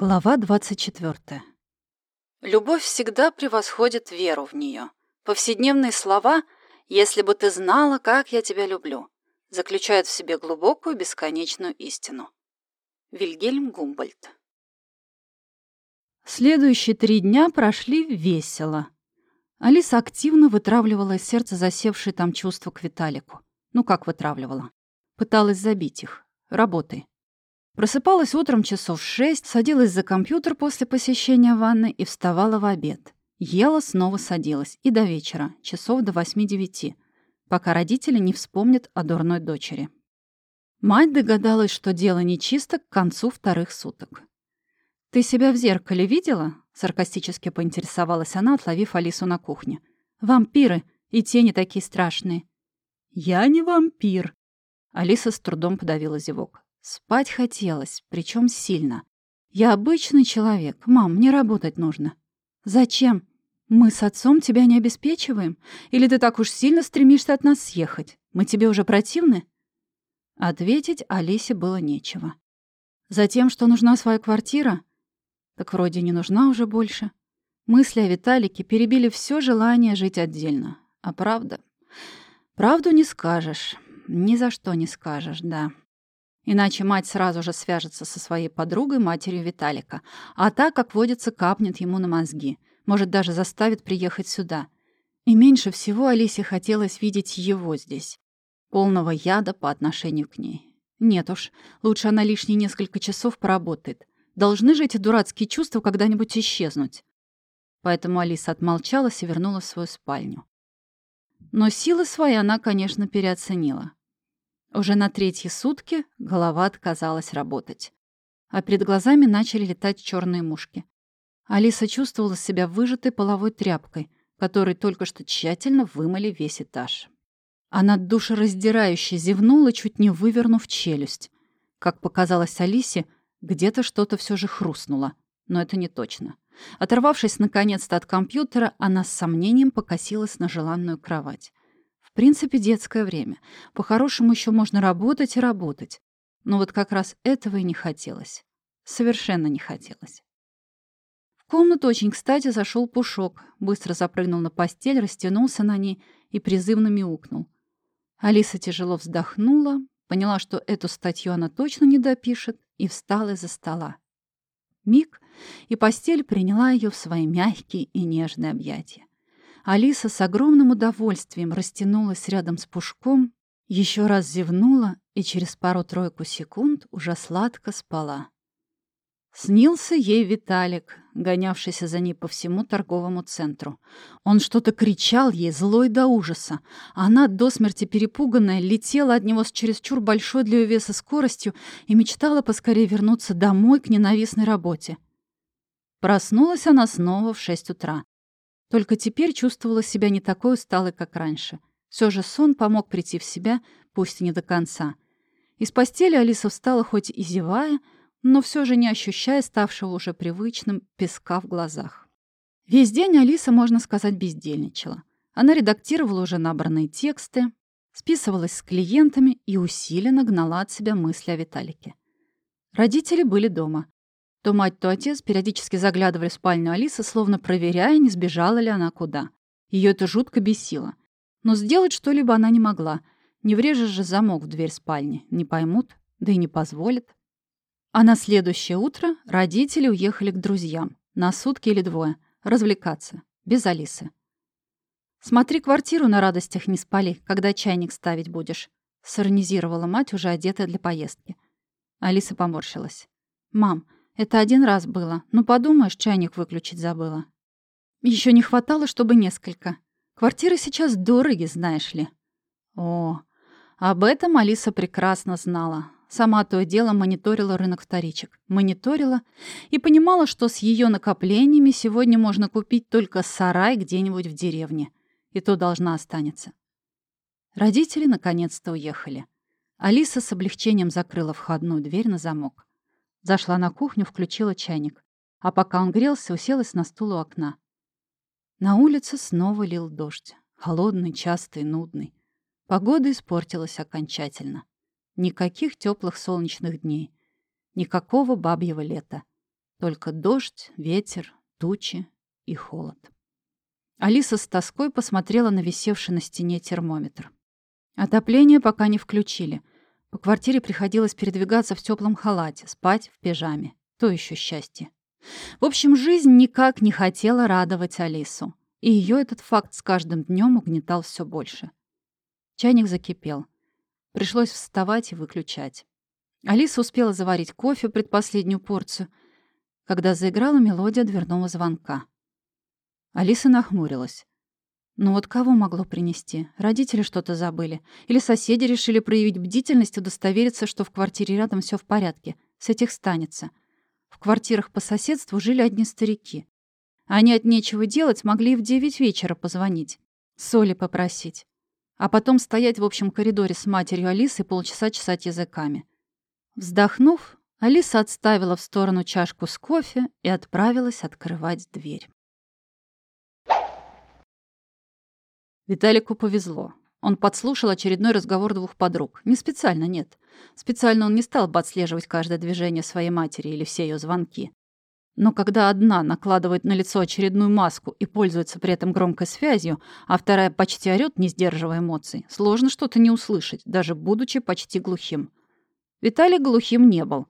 Глава 24. Любовь всегда превосходит веру в нее. Повседневные слова «если бы ты знала, как я тебя люблю» заключают в себе глубокую бесконечную истину. Вильгельм Гумбольд. Следующие три дня прошли весело. Алиса активно вытравливала из сердца засевшие там чувства к Виталику. Ну как вытравливала? Пыталась забить их. Работой. Просыпалась утром часов в шесть, садилась за компьютер после посещения ванны и вставала в обед. Ела, снова садилась. И до вечера, часов до восьми-девяти, пока родители не вспомнят о дурной дочери. Мать догадалась, что дело нечисто к концу вторых суток. «Ты себя в зеркале видела?» — саркастически поинтересовалась она, отловив Алису на кухне. «Вампиры и тени такие страшные». «Я не вампир», — Алиса с трудом подавила зевок. Спать хотелось, причем сильно. Я обычный человек. Мам, мне работать нужно. Зачем? Мы с отцом тебя не обеспечиваем? Или ты так уж сильно стремишься от нас съехать? Мы тебе уже противны? Ответить Алисе было нечего. Затем, что нужна своя квартира? Так вроде не нужна уже больше. Мысли о Виталике перебили все желание жить отдельно. А правда? Правду не скажешь. Ни за что не скажешь, да. Иначе мать сразу же свяжется со своей подругой, матерью Виталика. А та, как водится, капнет ему на мозги. Может, даже заставит приехать сюда. И меньше всего Алисе хотелось видеть его здесь. Полного яда по отношению к ней. Нет уж, лучше она лишние несколько часов поработает. Должны же эти дурацкие чувства когда-нибудь исчезнуть. Поэтому Алиса отмолчалась и вернулась в свою спальню. Но силы свои она, конечно, переоценила. Уже на третьи сутки голова отказалась работать. А перед глазами начали летать черные мушки. Алиса чувствовала себя выжатой половой тряпкой, которой только что тщательно вымыли весь этаж. Она душераздирающе зевнула, чуть не вывернув челюсть. Как показалось Алисе, где-то что-то все же хрустнуло, но это не точно. Оторвавшись наконец-то от компьютера, она с сомнением покосилась на желанную кровать. В принципе, детское время. По-хорошему еще можно работать и работать. Но вот как раз этого и не хотелось. Совершенно не хотелось. В комнату очень кстати зашел Пушок, быстро запрыгнул на постель, растянулся на ней и призывно мяукнул. Алиса тяжело вздохнула, поняла, что эту статью она точно не допишет, и встала из-за стола. Миг, и постель приняла ее в свои мягкие и нежные объятия. Алиса с огромным удовольствием растянулась рядом с Пушком, еще раз зевнула и через пару-тройку секунд уже сладко спала. Снился ей Виталик, гонявшийся за ней по всему торговому центру. Он что-то кричал ей, злой до ужаса. Она, до смерти перепуганная, летела от него с чересчур большой для ее веса скоростью и мечтала поскорее вернуться домой к ненавистной работе. Проснулась она снова в шесть утра. Только теперь чувствовала себя не такой усталой, как раньше. Все же сон помог прийти в себя, пусть и не до конца. Из постели Алиса встала хоть и зевая, но все же не ощущая ставшего уже привычным песка в глазах. Весь день Алиса, можно сказать, бездельничала. Она редактировала уже набранные тексты, списывалась с клиентами и усиленно гнала от себя мысли о Виталике. Родители были дома. То мать, то отец периодически заглядывали в спальню Алисы, словно проверяя, не сбежала ли она куда. Ее это жутко бесило. Но сделать что-либо она не могла. Не врежешь же замок в дверь спальни. Не поймут, да и не позволят. А на следующее утро родители уехали к друзьям. На сутки или двое. Развлекаться. Без Алисы. «Смотри квартиру на радостях не спали, когда чайник ставить будешь», — сиронизировала мать, уже одетая для поездки. Алиса поморщилась. «Мам, это один раз было. Ну, подумаешь, чайник выключить забыла. Еще не хватало, чтобы несколько. Квартиры сейчас дороги, знаешь ли. О, об этом Алиса прекрасно знала. Сама то и дело мониторила рынок вторичек. Мониторила и понимала, что с ее накоплениями сегодня можно купить только сарай где-нибудь в деревне. И то должна останется. Родители наконец-то уехали. Алиса с облегчением закрыла входную дверь на замок. Зашла на кухню, включила чайник. А пока он грелся, уселась на стул у окна. На улице снова лил дождь. Холодный, частый, нудный. Погода испортилась окончательно. Никаких теплых солнечных дней. Никакого бабьего лета. Только дождь, ветер, тучи и холод. Алиса с тоской посмотрела на висевший на стене термометр. Отопление пока не включили. По квартире приходилось передвигаться в теплом халате, спать в пижаме. То еще счастье. В общем, жизнь никак не хотела радовать Алису. И ее этот факт с каждым днем угнетал все больше. Чайник закипел. Пришлось вставать и выключать. Алиса успела заварить кофе, предпоследнюю порцию, когда заиграла мелодия дверного звонка. Алиса нахмурилась. Ну вот кого могло принести? Родители что-то забыли? Или соседи решили проявить бдительность и удостовериться, что в квартире рядом все в порядке? С этих станется. В квартирах по соседству жили одни старики. Они от нечего делать могли в девять вечера позвонить. Соли попросить. А потом стоять в общем коридоре с матерью Алисы и полчаса чесать языками. Вздохнув, Алиса отставила в сторону чашку с кофе и отправилась открывать дверь. Виталику повезло. Он подслушал очередной разговор двух подруг. Не специально, нет. Специально он не стал бы отслеживать каждое движение своей матери или все ее звонки. Но когда одна накладывает на лицо очередную маску и пользуется при этом громкой связью, а вторая почти орёт, не сдерживая эмоций, сложно что-то не услышать, даже будучи почти глухим. Виталий глухим не был,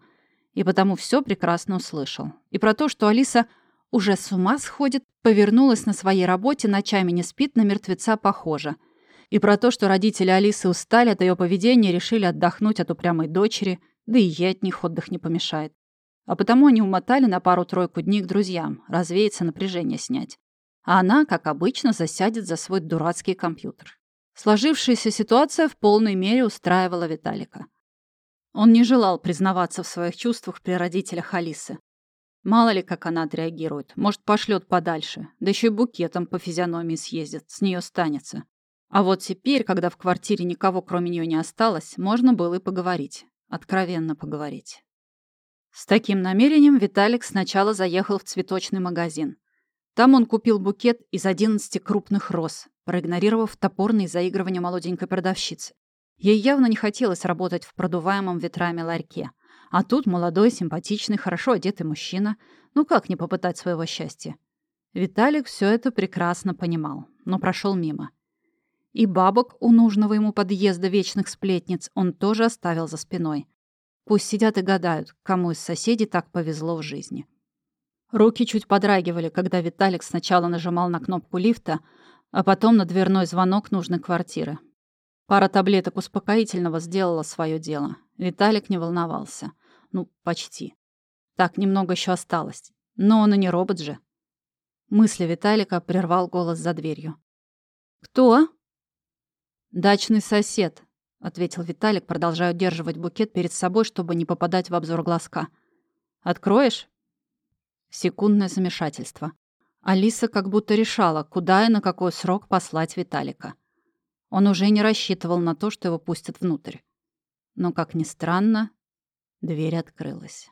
и потому все прекрасно услышал. И про то, что Алиса уже с ума сходит, повернулась на своей работе, ночами не спит, на мертвеца похожа. И про то, что родители Алисы устали от ее поведения, решили отдохнуть от упрямой дочери, да и ей от них отдых не помешает. А потому они умотали на пару-тройку дней к друзьям, развеяться, напряжение снять. А она, как обычно, засядет за свой дурацкий компьютер. Сложившаяся ситуация в полной мере устраивала Виталика. Он не желал признаваться в своих чувствах при родителях Алисы. Мало ли, как она отреагирует. Может, пошлет подальше. Да еще и букетом по физиономии съездит. С нее станется. А вот теперь, когда в квартире никого кроме нее не осталось, можно было и поговорить. Откровенно поговорить. С таким намерением Виталик сначала заехал в цветочный магазин. Там он купил букет из 11 крупных роз, проигнорировав топорные заигрывания молоденькой продавщицы. Ей явно не хотелось работать в продуваемом ветрами ларьке. А тут молодой, симпатичный, хорошо одетый мужчина. Ну как не попытать своего счастья? Виталик все это прекрасно понимал, но прошел мимо. И бабок у нужного ему подъезда вечных сплетниц он тоже оставил за спиной. Пусть сидят и гадают, кому из соседей так повезло в жизни. Руки чуть подрагивали, когда Виталик сначала нажимал на кнопку лифта, а потом на дверной звонок нужной квартиры. Пара таблеток успокоительного сделала свое дело. Виталик не волновался. Ну, почти. Так, немного еще осталось. Но он и не робот же. Мысли Виталика прервал голос за дверью. «Кто?» «Дачный сосед», — ответил Виталик, продолжая удерживать букет перед собой, чтобы не попадать в обзор глазка. «Откроешь?» Секундное замешательство. Алиса как будто решала, куда и на какой срок послать Виталика. Он уже не рассчитывал на то, что его пустят внутрь. Но, как ни странно, Дверь открылась.